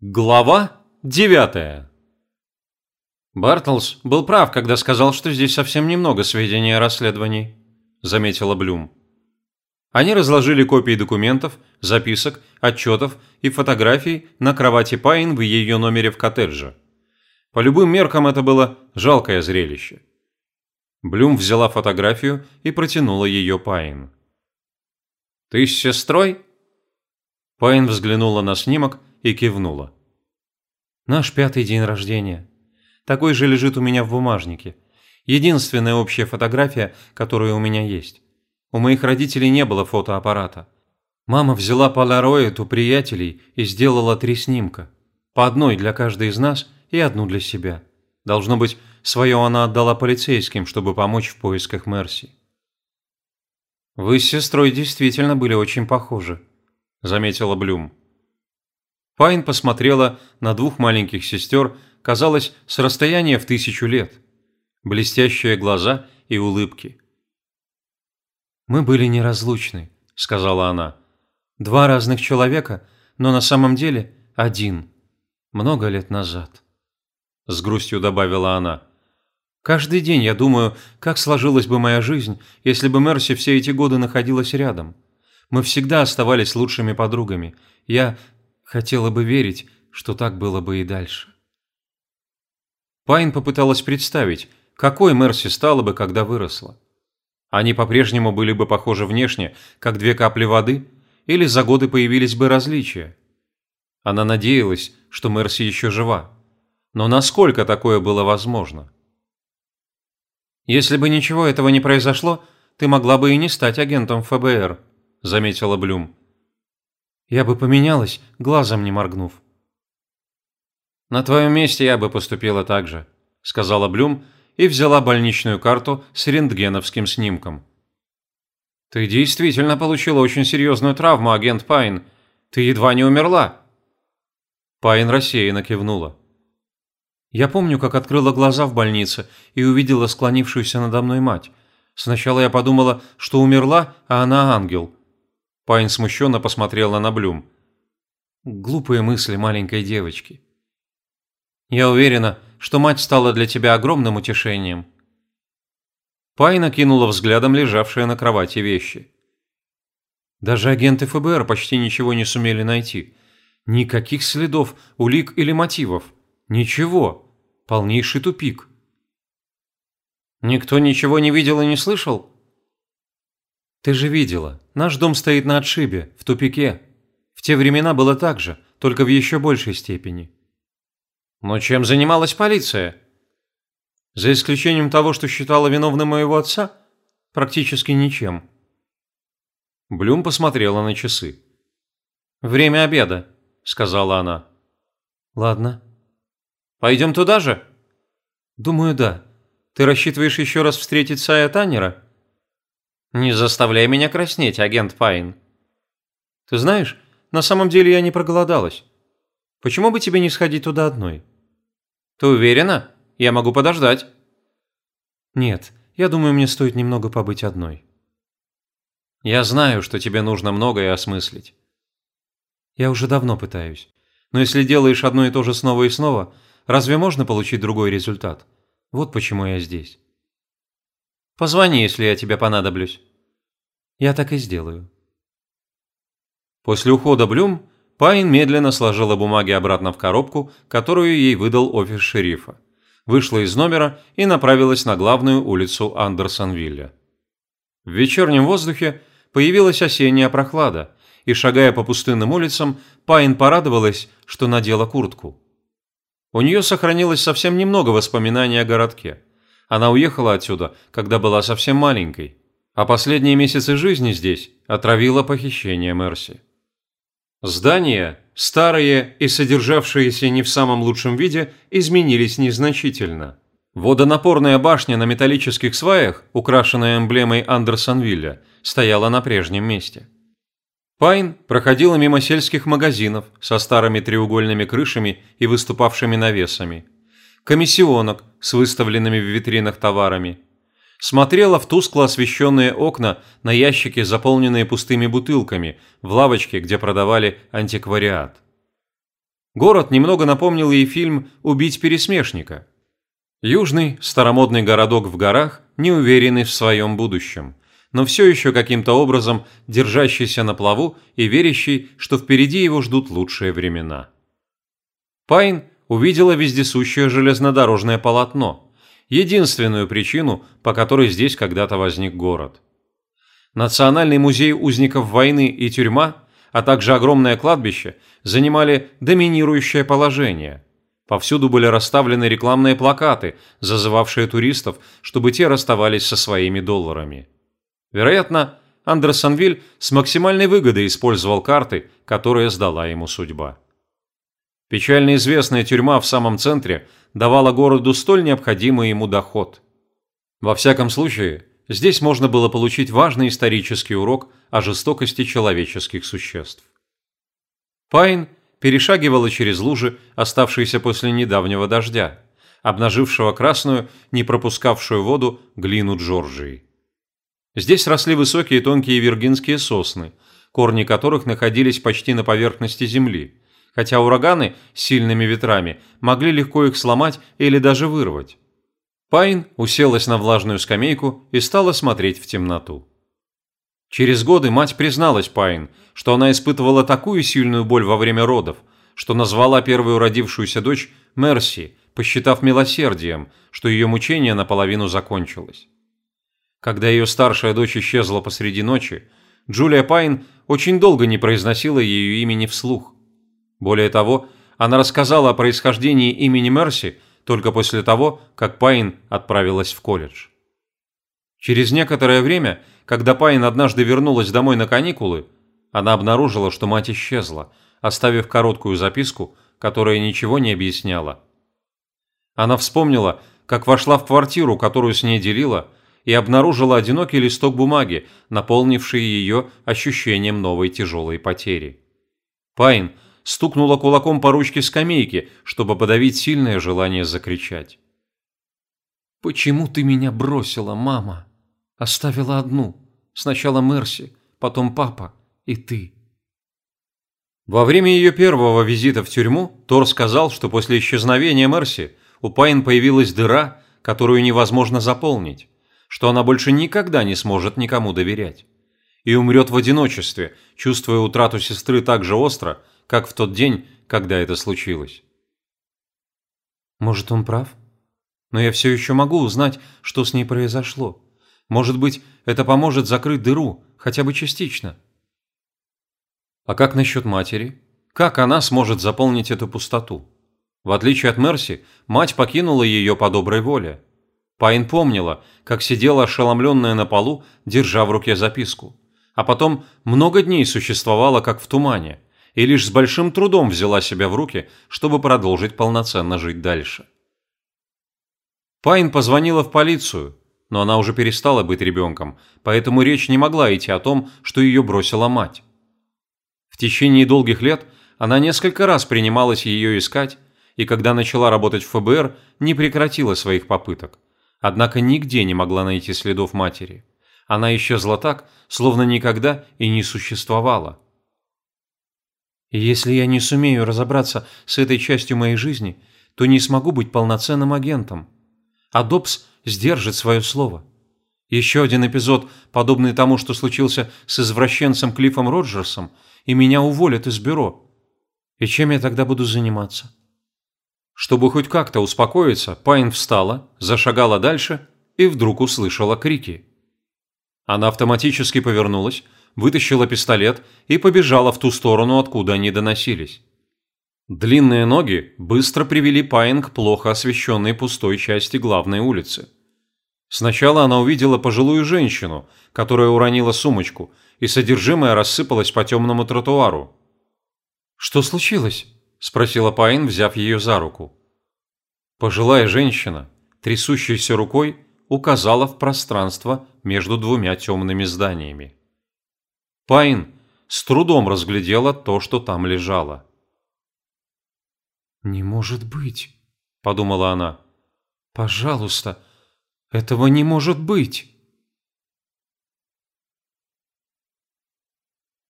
Глава девятая «Бартлс был прав, когда сказал, что здесь совсем немного сведений о расследовании», – заметила Блюм. Они разложили копии документов, записок, отчетов и фотографий на кровати Пайн в ее номере в коттедже. По любым меркам это было жалкое зрелище. Блюм взяла фотографию и протянула ее Пайн. «Ты с сестрой?» Пайн взглянула на снимок и кивнула. «Наш пятый день рождения. Такой же лежит у меня в бумажнике. Единственная общая фотография, которая у меня есть. У моих родителей не было фотоаппарата. Мама взяла полароид у приятелей и сделала три снимка. По одной для каждой из нас и одну для себя. Должно быть, свое она отдала полицейским, чтобы помочь в поисках Мерси. «Вы с сестрой действительно были очень похожи», – заметила Блюм. Пайн посмотрела на двух маленьких сестер, казалось, с расстояния в тысячу лет. Блестящие глаза и улыбки. «Мы были неразлучны», – сказала она. «Два разных человека, но на самом деле один. Много лет назад». С грустью добавила она. «Каждый день я думаю, как сложилась бы моя жизнь, если бы Мерси все эти годы находилась рядом. Мы всегда оставались лучшими подругами. Я хотела бы верить, что так было бы и дальше». Пайн попыталась представить, какой Мерси стала бы, когда выросла. Они по-прежнему были бы похожи внешне, как две капли воды, или за годы появились бы различия. Она надеялась, что Мерси еще жива. Но насколько такое было возможно? «Если бы ничего этого не произошло, ты могла бы и не стать агентом ФБР», – заметила Блюм. «Я бы поменялась, глазом не моргнув». «На твоем месте я бы поступила так же», – сказала Блюм и взяла больничную карту с рентгеновским снимком. «Ты действительно получила очень серьезную травму, агент Пайн. Ты едва не умерла». Пайн рассеянно кивнула. Я помню, как открыла глаза в больнице и увидела склонившуюся надо мной мать. Сначала я подумала, что умерла, а она ангел. Пайн смущенно посмотрела на Блюм. Глупые мысли маленькой девочки. Я уверена, что мать стала для тебя огромным утешением. Пайна кинула взглядом лежавшие на кровати вещи. Даже агенты ФБР почти ничего не сумели найти. Никаких следов, улик или мотивов. Ничего. Полнейший тупик. Никто ничего не видел и не слышал? Ты же видела. Наш дом стоит на отшибе, в тупике. В те времена было так же, только в еще большей степени. Но чем занималась полиция? За исключением того, что считала виновным моего отца, практически ничем. Блюм посмотрела на часы. «Время обеда», — сказала она. «Ладно». «Пойдем туда же?» «Думаю, да. Ты рассчитываешь еще раз встретить Сая Таннера?» «Не заставляй меня краснеть, агент Пайн». «Ты знаешь, на самом деле я не проголодалась. Почему бы тебе не сходить туда одной?» Ты уверена? Я могу подождать. Нет, я думаю, мне стоит немного побыть одной. Я знаю, что тебе нужно многое осмыслить. Я уже давно пытаюсь. Но если делаешь одно и то же снова и снова, разве можно получить другой результат? Вот почему я здесь. Позвони, если я тебе понадоблюсь. Я так и сделаю. После ухода Блюм Пайн медленно сложила бумаги обратно в коробку, которую ей выдал офис шерифа, вышла из номера и направилась на главную улицу Андерсонвилля. В вечернем воздухе появилась осенняя прохлада, и, шагая по пустынным улицам, Пайн порадовалась, что надела куртку. У нее сохранилось совсем немного воспоминаний о городке. Она уехала отсюда, когда была совсем маленькой, а последние месяцы жизни здесь отравила похищение Мерси. Здания, старые и содержавшиеся не в самом лучшем виде, изменились незначительно. Водонапорная башня на металлических сваях, украшенная эмблемой Андерсонвилля, стояла на прежнем месте. Пайн проходила мимо сельских магазинов со старыми треугольными крышами и выступавшими навесами, комиссионок с выставленными в витринах товарами – смотрела в тускло освещенные окна на ящики, заполненные пустыми бутылками, в лавочке, где продавали антиквариат. Город немного напомнил ей фильм «Убить пересмешника». Южный, старомодный городок в горах, неуверенный в своем будущем, но все еще каким-то образом держащийся на плаву и верящий, что впереди его ждут лучшие времена. Пайн увидела вездесущее железнодорожное полотно, единственную причину, по которой здесь когда-то возник город. Национальный музей узников войны и тюрьма, а также огромное кладбище занимали доминирующее положение. Повсюду были расставлены рекламные плакаты, зазывавшие туристов, чтобы те расставались со своими долларами. Вероятно, Андерсонвиль с максимальной выгодой использовал карты, которые сдала ему судьба. Печально известная тюрьма в самом центре давала городу столь необходимый ему доход. Во всяком случае, здесь можно было получить важный исторический урок о жестокости человеческих существ. Пайн перешагивала через лужи, оставшиеся после недавнего дождя, обнажившего красную, не пропускавшую воду, глину Джорджии. Здесь росли высокие тонкие виргинские сосны, корни которых находились почти на поверхности земли, хотя ураганы с сильными ветрами могли легко их сломать или даже вырвать. Пайн уселась на влажную скамейку и стала смотреть в темноту. Через годы мать призналась Пайн, что она испытывала такую сильную боль во время родов, что назвала первую родившуюся дочь Мерси, посчитав милосердием, что ее мучение наполовину закончилось. Когда ее старшая дочь исчезла посреди ночи, Джулия Пайн очень долго не произносила ее имени вслух. Более того, она рассказала о происхождении имени Мерси только после того, как Пайн отправилась в колледж. Через некоторое время, когда Пайн однажды вернулась домой на каникулы, она обнаружила, что мать исчезла, оставив короткую записку, которая ничего не объясняла. Она вспомнила, как вошла в квартиру, которую с ней делила, и обнаружила одинокий листок бумаги, наполнивший ее ощущением новой тяжелой потери. Пайн – стукнула кулаком по ручке скамейки, чтобы подавить сильное желание закричать. «Почему ты меня бросила, мама? Оставила одну. Сначала Мерси, потом папа и ты». Во время ее первого визита в тюрьму Тор сказал, что после исчезновения Мерси у Пайн появилась дыра, которую невозможно заполнить, что она больше никогда не сможет никому доверять и умрет в одиночестве, чувствуя утрату сестры так же остро, как в тот день, когда это случилось. Может, он прав? Но я все еще могу узнать, что с ней произошло. Может быть, это поможет закрыть дыру, хотя бы частично. А как насчет матери? Как она сможет заполнить эту пустоту? В отличие от Мерси, мать покинула ее по доброй воле. Пайн помнила, как сидела ошеломленная на полу, держа в руке записку. А потом много дней существовала как в тумане, и лишь с большим трудом взяла себя в руки, чтобы продолжить полноценно жить дальше. Пайн позвонила в полицию, но она уже перестала быть ребенком, поэтому речь не могла идти о том, что ее бросила мать. В течение долгих лет она несколько раз принималась ее искать, и когда начала работать в ФБР, не прекратила своих попыток. Однако нигде не могла найти следов матери. Она исчезла так, словно никогда и не существовала. Если я не сумею разобраться с этой частью моей жизни, то не смогу быть полноценным агентом. А Добс сдержит свое слово. Еще один эпизод, подобный тому, что случился с извращенцем Клиффом Роджерсом, и меня уволят из бюро. И чем я тогда буду заниматься? Чтобы хоть как-то успокоиться, Пайн встала, зашагала дальше и вдруг услышала крики. Она автоматически повернулась, вытащила пистолет и побежала в ту сторону, откуда они доносились. Длинные ноги быстро привели Пайн к плохо освещенной пустой части главной улицы. Сначала она увидела пожилую женщину, которая уронила сумочку, и содержимое рассыпалось по темному тротуару. «Что случилось?» – спросила Пайн, взяв ее за руку. Пожилая женщина, трясущейся рукой, указала в пространство между двумя темными зданиями. Пайн с трудом разглядела то, что там лежало. «Не может быть», – подумала она. «Пожалуйста, этого не может быть».